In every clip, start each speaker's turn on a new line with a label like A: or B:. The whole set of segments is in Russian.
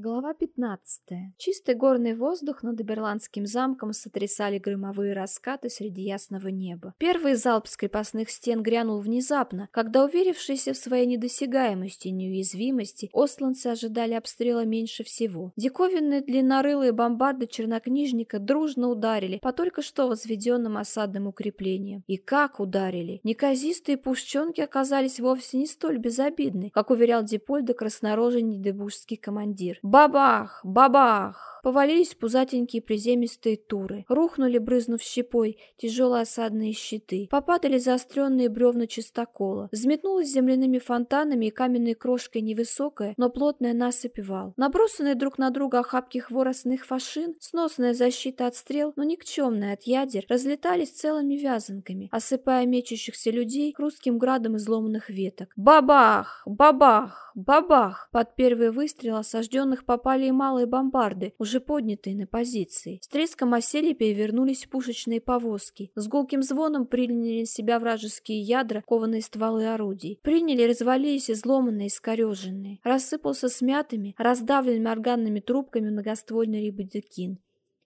A: Глава 15. Чистый горный воздух над Берландским замком сотрясали громовые раскаты среди ясного неба. Первый залп с крепостных стен грянул внезапно, когда, уверившиеся в своей недосягаемости и неуязвимости, осланцы ожидали обстрела меньше всего. Диковинные длиннорылые бомбарды чернокнижника дружно ударили по только что возведенным осадным укреплениям. И как ударили! Неказистые пушченки оказались вовсе не столь безобидны, как уверял Дипольда краснорожий недебужский командир. Бабах! Бабах! Повалились пузатенькие приземистые туры, рухнули, брызнув щепой, тяжелые осадные щиты, попадали заостренные бревна чистокола, взметнулась земляными фонтанами и каменной крошкой невысокая, но плотная насыпь вал. Набросанные друг на друга охапки хворостных фашин, сносная защита от стрел, но никчемная от ядер, разлетались целыми вязанками, осыпая мечущихся людей хрустким градом изломанных веток. Бабах! Бабах! Бабах! Под первый выстрел осажденных попали и малые бомбарды, уже поднятые на позиции. С треском осели перевернулись пушечные повозки. С гулким звоном приняли себя вражеские ядра, кованые стволы орудий. Приняли, развалились изломанные, искореженные. Рассыпался смятыми, раздавленными органными трубками многоствольный рибодекин.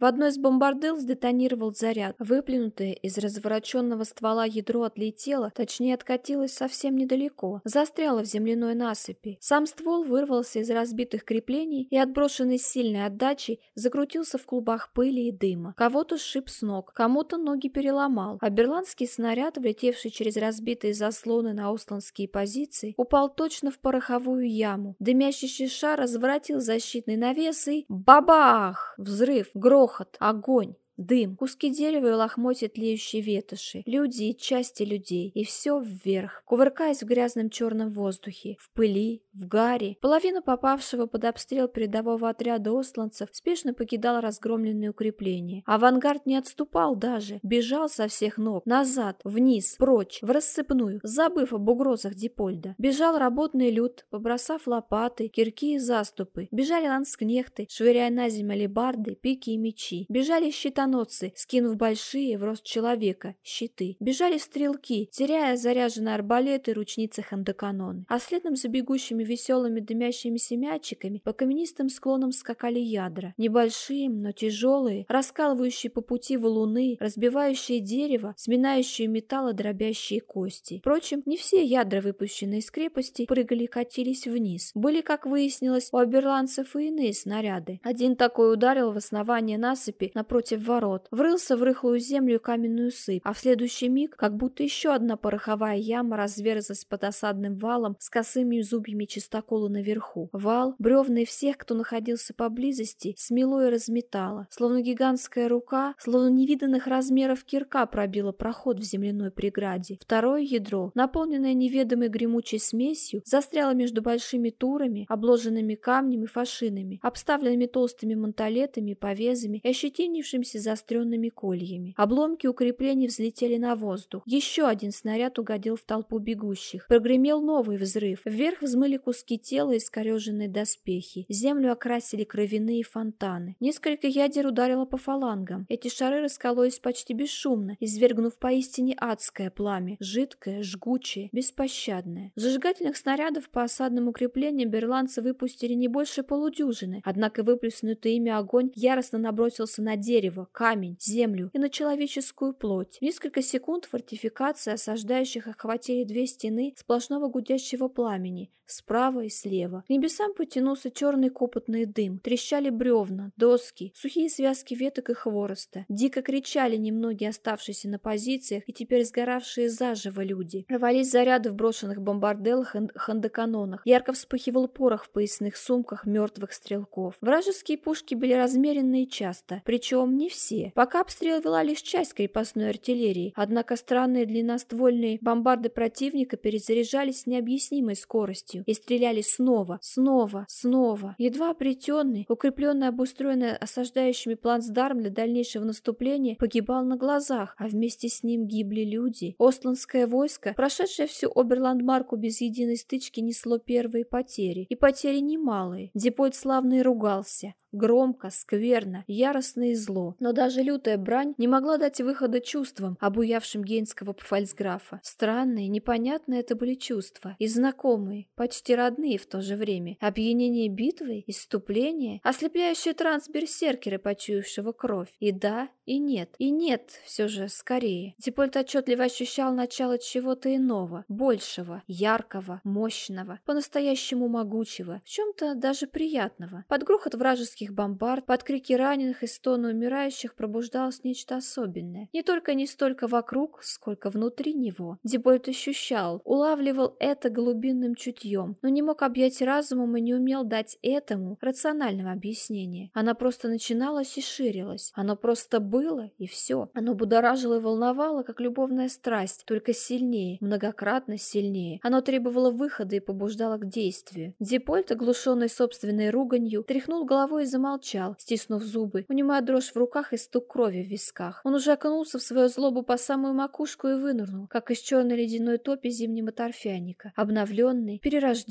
A: В одной из бомбардел сдетонировал заряд. Выплюнутое из развороченного ствола ядро отлетело, точнее откатилось совсем недалеко, застряло в земляной насыпи. Сам ствол вырвался из разбитых креплений и, отброшенный сильной отдачей, закрутился в клубах пыли и дыма. Кого-то сшиб с ног, кому-то ноги переломал, а берландский снаряд, влетевший через разбитые заслоны на усланские позиции, упал точно в пороховую яму. Дымящийся шар разворотил защитный навес и... Бабах! Взрыв! Грохот! Грохот, огонь. Дым, куски дерева и лохмотья тлеющей ветоши, люди и части людей, и все вверх, кувыркаясь в грязном черном воздухе, в пыли, в гаре. Половина попавшего под обстрел передового отряда осланцев спешно покидала разгромленные укрепления. Авангард не отступал даже, бежал со всех ног, назад, вниз, прочь, в рассыпную, забыв об угрозах Дипольда. Бежал работный люд, побросав лопаты, кирки и заступы. Бежали ланскнехты, швыряя на землю алебарды, пики и мечи. Бежали щита крестоносцы, скинув большие в рост человека щиты. Бежали стрелки, теряя заряженные арбалеты и ручницы хандаканон. А следом за бегущими веселыми дымящимися мячиками по каменистым склонам скакали ядра. Небольшие, но тяжелые, раскалывающие по пути валуны, разбивающие дерево, сминающие металл дробящие кости. Впрочем, не все ядра, выпущенные из крепости, прыгали и катились вниз. Были, как выяснилось, у оберландцев и иные снаряды. Один такой ударил в основание насыпи напротив ворот, врылся в рыхлую землю каменную сыпь, а в следующий миг, как будто еще одна пороховая яма разверзлась под осадным валом с косыми зубьями чистокола наверху. Вал, бревны всех, кто находился поблизости, смело и разметало, словно гигантская рука, словно невиданных размеров кирка пробила проход в земляной преграде. Второе ядро, наполненное неведомой гремучей смесью, застряло между большими турами, обложенными камнем и фашинами, обставленными толстыми манталетами, повезами и ощетинившимся заостренными кольями. Обломки укреплений взлетели на воздух. Еще один снаряд угодил в толпу бегущих. Прогремел новый взрыв. Вверх взмыли куски тела и скореженные доспехи. Землю окрасили кровяные фонтаны. Несколько ядер ударило по фалангам. Эти шары раскололись почти бесшумно, извергнув поистине адское пламя. Жидкое, жгучее, беспощадное. Зажигательных снарядов по осадным укреплениям берландцы выпустили не больше полудюжины. Однако выплеснутый ими огонь яростно набросился на дерево, камень, землю и на человеческую плоть. Несколько секунд фортификации осаждающих охватили две стены сплошного гудящего пламени, справа и слева. К небесам потянулся черный копотный дым, трещали бревна, доски, сухие связки веток и хвороста. Дико кричали немногие оставшиеся на позициях и теперь сгоравшие заживо люди. Рвались заряды в брошенных бомбарделах и хандоканонах. Ярко вспыхивал порох в поясных сумках мертвых стрелков. Вражеские пушки были размеренные и часто, причем не все. Пока обстрел вела лишь часть крепостной артиллерии, однако странные длинноствольные бомбарды противника перезаряжались с необъяснимой скоростью и стреляли снова, снова, снова. Едва обретенный, укрепленный, обустроенный осаждающими плацдарм для дальнейшего наступления, погибал на глазах, а вместе с ним гибли люди. Остландское войско, прошедшее всю Оберландмарку без единой стычки, несло первые потери. И потери немалые. Депольт славно и ругался. громко, скверно, яростно и зло. Но даже лютая брань не могла дать выхода чувствам, обуявшим гейнского пфальцграфа. Странные, непонятные это были чувства. И знакомые, почти родные в то же время. Опьянение битвой, иступление, ослепляющий транс берсеркера, почуявшего кровь. И да, и нет. И нет, все же, скорее. Дипольт отчетливо ощущал начало чего-то иного, большего, яркого, мощного, по-настоящему могучего, в чем-то даже приятного. Под грохот вражеских бомбард, под крики раненых и стоны умирающих пробуждалось нечто особенное. Не только не столько вокруг, сколько внутри него. Дипольт ощущал, улавливал это глубинным чутьем, но не мог объять разумом и не умел дать этому рационального объяснения. Она просто начиналась и ширилась. Оно просто было, и все. Оно будоражило и волновало, как любовная страсть, только сильнее, многократно сильнее. Оно требовало выхода и побуждало к действию. Дипольт, оглушенный собственной руганью, тряхнул головой и замолчал, стиснув зубы, унимая дрожь в руках и стук крови в висках. Он уже окунулся в свою злобу по самую макушку и вынырнул, как из черной ледяной топи зимнего торфяника, обновленный, перерожденный,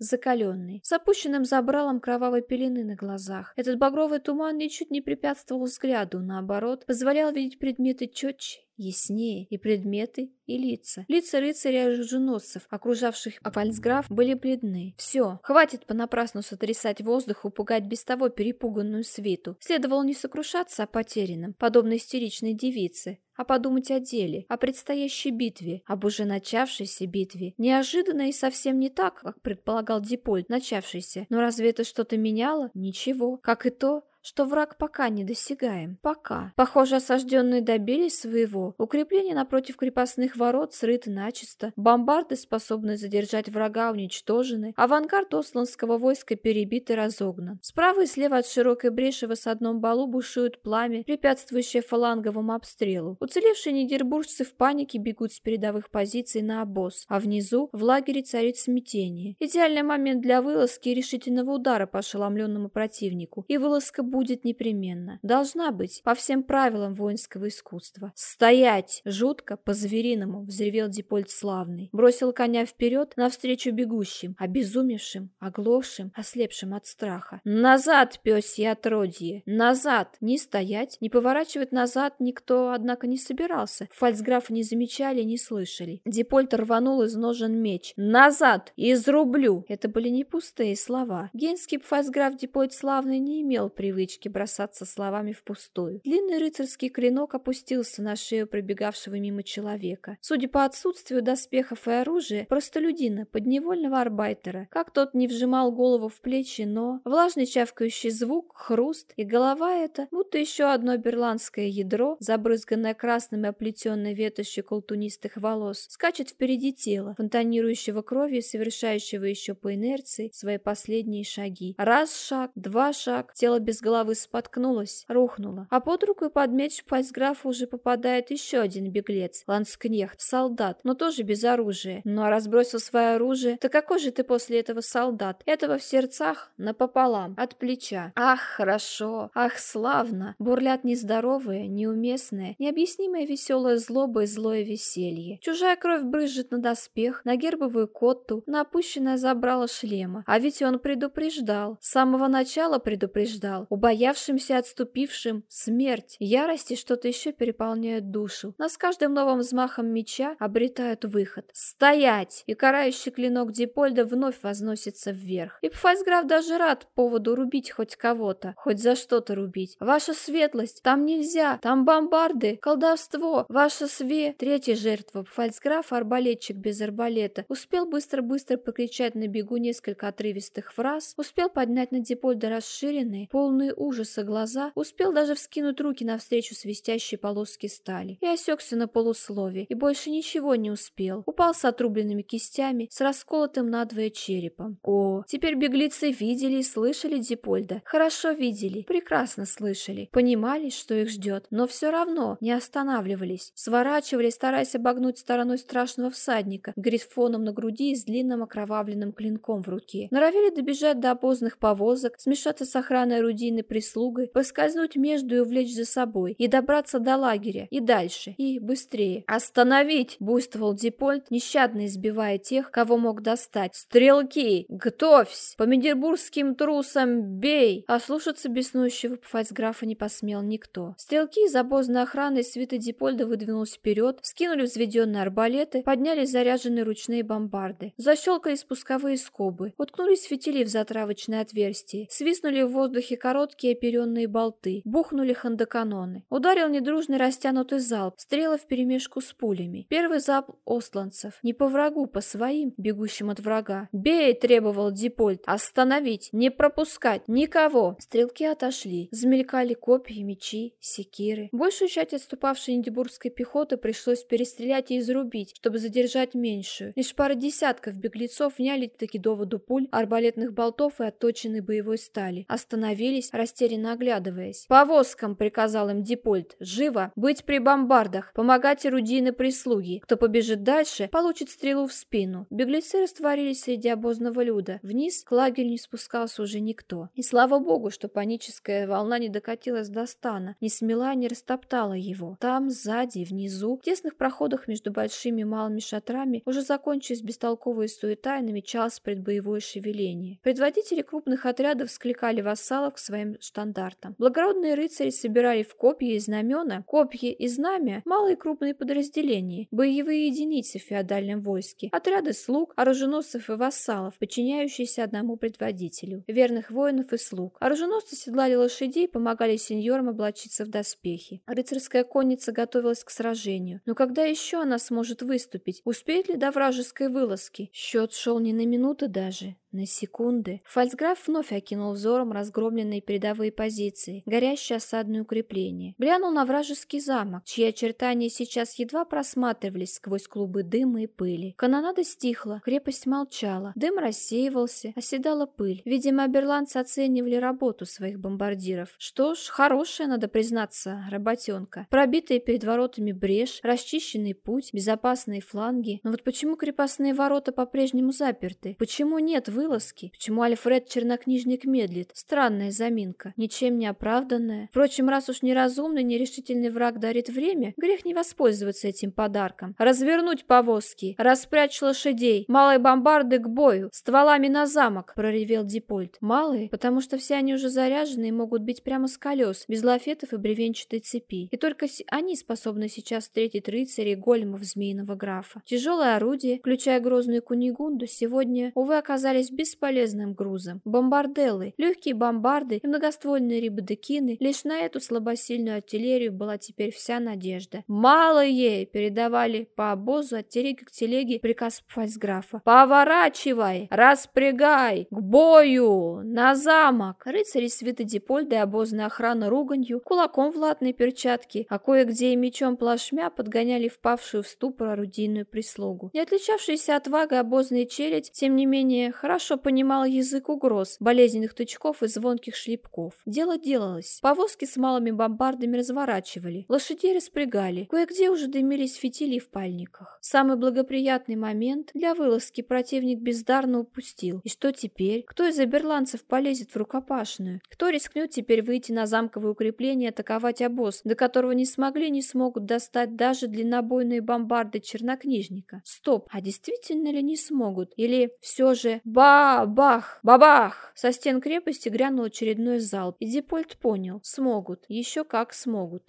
A: закаленный, с опущенным забралом кровавой пелены на глазах. Этот багровый туман ничуть не препятствовал взгляду, наоборот, позволял видеть предметы четче, яснее и предметы, и лица. Лица рыцаря и оруженосцев, окружавших Апальцграф, были бледны. Все, хватит понапрасну сотрясать воздух и пугать без того перепуганную свиту. Следовало не сокрушаться о потерянном, подобно истеричной девице, а подумать о деле, о предстоящей битве, об уже начавшейся битве. Неожиданно и совсем не так, как предполагал Дипольт, начавшийся. Но разве это что-то меняло? Ничего. Как и то, что враг пока не досягаем. Пока. Похоже, осажденные добились своего. Укрепления напротив крепостных ворот срыты начисто. Бомбарды, способные задержать врага, уничтожены. Авангард осланского войска перебит и разогнан. Справа и слева от широкой бреши в осадном балу бушует пламя, препятствующее фаланговому обстрелу. Уцелевшие нидербуржцы в панике бегут с передовых позиций на обоз, а внизу в лагере царит смятение. Идеальный момент для вылазки и решительного удара по ошеломленному противнику. И вылазка будет непременно. Должна быть, по всем правилам воинского искусства. «Стоять!» — жутко, по-звериному, взревел Дипольт славный. Бросил коня вперед, навстречу бегущим, обезумевшим, оглохшим, ослепшим от страха. «Назад, пёсье отродье! Назад!» Не стоять, не поворачивать назад никто, однако, не собирался. Фальцграфа не замечали, не слышали. Дипольт рванул из ножен меч. «Назад! Изрублю!» Это были не пустые слова. Генский фальцграф Дипольт славный не имел привычки привычки бросаться словами впустую. Длинный рыцарский клинок опустился на шею пробегавшего мимо человека. Судя по отсутствию доспехов и оружия, простолюдина, подневольного арбайтера. Как тот не вжимал голову в плечи, но... Влажный чавкающий звук, хруст, и голова эта, будто еще одно берландское ядро, забрызганное красным и оплетенной ветошью колтунистых волос, скачет впереди тела, фонтанирующего кровью и совершающего еще по инерции свои последние шаги. Раз шаг, два шаг, тело без головы споткнулась, рухнула. А под руку и под меч фальцграфа уже попадает еще один беглец, ланскнехт, солдат, но тоже без оружия. Ну а разбросил свое оружие, то какой же ты после этого солдат? Этого в сердцах напополам, от плеча. Ах, хорошо, ах, славно. Бурлят нездоровые, неуместные, необъяснимая веселая злоба и злое веселье. Чужая кровь брызжет на доспех, на гербовую котту, на опущенное забрало шлема. А ведь он предупреждал, с самого начала предупреждал убоявшимся отступившим смерть, ярости что-то еще переполняют душу, но с каждым новым взмахом меча обретают выход. Стоять! И карающий клинок Дипольда вновь возносится вверх. И Пфальцграф даже рад поводу рубить хоть кого-то, хоть за что-то рубить. Ваша светлость, там нельзя, там бомбарды, колдовство, ваша све... Третья жертва, Пфальцграф, арбалетчик без арбалета, успел быстро-быстро покричать на бегу несколько отрывистых фраз, успел поднять на Дипольда расширенные, полные полные ужаса глаза, успел даже вскинуть руки навстречу свистящей полоски стали. И осекся на полуслове, и больше ничего не успел. Упал с отрубленными кистями, с расколотым надвое черепом. О, теперь беглецы видели и слышали Дипольда. Хорошо видели, прекрасно слышали. Понимали, что их ждет, но все равно не останавливались. Сворачивали, стараясь обогнуть стороной страшного всадника, грифоном на груди и с длинным окровавленным клинком в руке. Норовили добежать до обозных повозок, смешаться с охраной орудийной орудийной прислугой, поскользнуть между и увлечь за собой, и добраться до лагеря, и дальше, и быстрее. «Остановить!» — буйствовал Дипольт, нещадно избивая тех, кого мог достать. «Стрелки! Готовься! По медербургским трусам бей!» А слушаться беснующего фальцграфа не посмел никто. Стрелки из обозной охраны свиты Дипольда выдвинулись вперед, скинули взведенные арбалеты, подняли заряженные ручные бомбарды. Защелкали спусковые скобы, уткнулись фитили в затравочное отверстие, свистнули в воздухе короткие оперенные болты, бухнули хандоканоны. Ударил недружный растянутый залп, стрелы вперемешку с пулями. Первый залп осланцев. Не по врагу, по своим, бегущим от врага. «Бей!» — требовал Дипольт. «Остановить! Не пропускать! Никого!» Стрелки отошли. Замелькали копья, мечи, секиры. Большую часть отступавшей индибургской пехоты пришлось перестрелять и изрубить, чтобы задержать меньшую. Лишь пара десятков беглецов вняли таки доводу пуль, арбалетных болтов и отточенной боевой стали. Остановились, растерянно оглядываясь. «Повозкам!» — приказал им Дипольт. «Живо! Быть при бомбардах! Помогать орудийной прислуги! Кто побежит дальше, получит стрелу в спину!» Беглецы растворились среди обозного люда. Вниз к лагерю не спускался уже никто. И слава богу, что паническая волна не докатилась до стана, не смела, не растоптала его. Там, сзади, внизу, в тесных проходах между большими и малыми шатрами уже закончилась бестолковая суета и намечалось предбоевое шевеление. Предводители крупных отрядов скликали вассалов к своим штандартам. Благородные рыцари собирали в копья и знамена, копья и знамя, малые и крупные подразделения, боевые единицы в феодальном войске, отряды слуг, оруженосцев и вассалов, подчиняющиеся одному предводителю, верных воинов и слуг. Оруженосцы седлали лошадей и помогали сеньорам облачиться в доспехи. Рыцарская конница готовилась к сражению. Но когда еще она сможет выступить? Успеет ли до вражеской вылазки? Счет шел не на минуты даже, на секунды фальцграф вновь окинул взором разгромленные передовые позиции, горящие осадные укрепления. Глянул на вражеский замок, чьи очертания сейчас едва просматривались сквозь клубы дыма и пыли. Канонада стихла, крепость молчала, дым рассеивался, оседала пыль. Видимо, оберландцы оценивали работу своих бомбардиров. Что ж, хорошая, надо признаться, работенка. Пробитая перед воротами брешь, расчищенный путь, безопасные фланги. Но вот почему крепостные ворота по-прежнему заперты? Почему нет вы вылазки. Почему Альфред Чернокнижник медлит? Странная заминка, ничем не оправданная. Впрочем, раз уж неразумный, нерешительный враг дарит время, грех не воспользоваться этим подарком. Развернуть повозки, распрячь лошадей, малые бомбарды к бою, стволами на замок, проревел Дипольт. Малые, потому что все они уже заряжены и могут бить прямо с колес, без лафетов и бревенчатой цепи. И только они способны сейчас встретить рыцарей големов змеиного графа. Тяжелое орудие, включая грозную кунигунду, сегодня, увы, оказались оказались бесполезным грузом. Бомбарделы, легкие бомбарды и многоствольные рибадекины, лишь на эту слабосильную артиллерию была теперь вся надежда. «Мало ей!» — передавали по обозу от телеги к телеге приказ фальцграфа. «Поворачивай! Распрягай! К бою! На замок!» Рыцари свиты Дипольда и обозная охрана руганью, кулаком в латной перчатке, а кое-где и мечом плашмя подгоняли впавшую в ступор орудийную прислугу. Не отличавшиеся отвагой обозные челядь, тем не менее, хорошо хорошо понимал язык угроз, болезненных тычков и звонких шлепков. Дело делалось. Повозки с малыми бомбардами разворачивали, лошадей распрягали, кое-где уже дымились фитили в пальниках. Самый благоприятный момент для вылазки противник бездарно упустил. И что теперь? Кто из оберландцев полезет в рукопашную? Кто рискнет теперь выйти на замковое укрепление и атаковать обоз, до которого не смогли, не смогут достать даже длиннобойные бомбарды чернокнижника? Стоп, а действительно ли не смогут? Или все же ба Ба-бах! Бабах! Со стен крепости грянул очередной залп, и Дипольт понял. Смогут. Еще как смогут.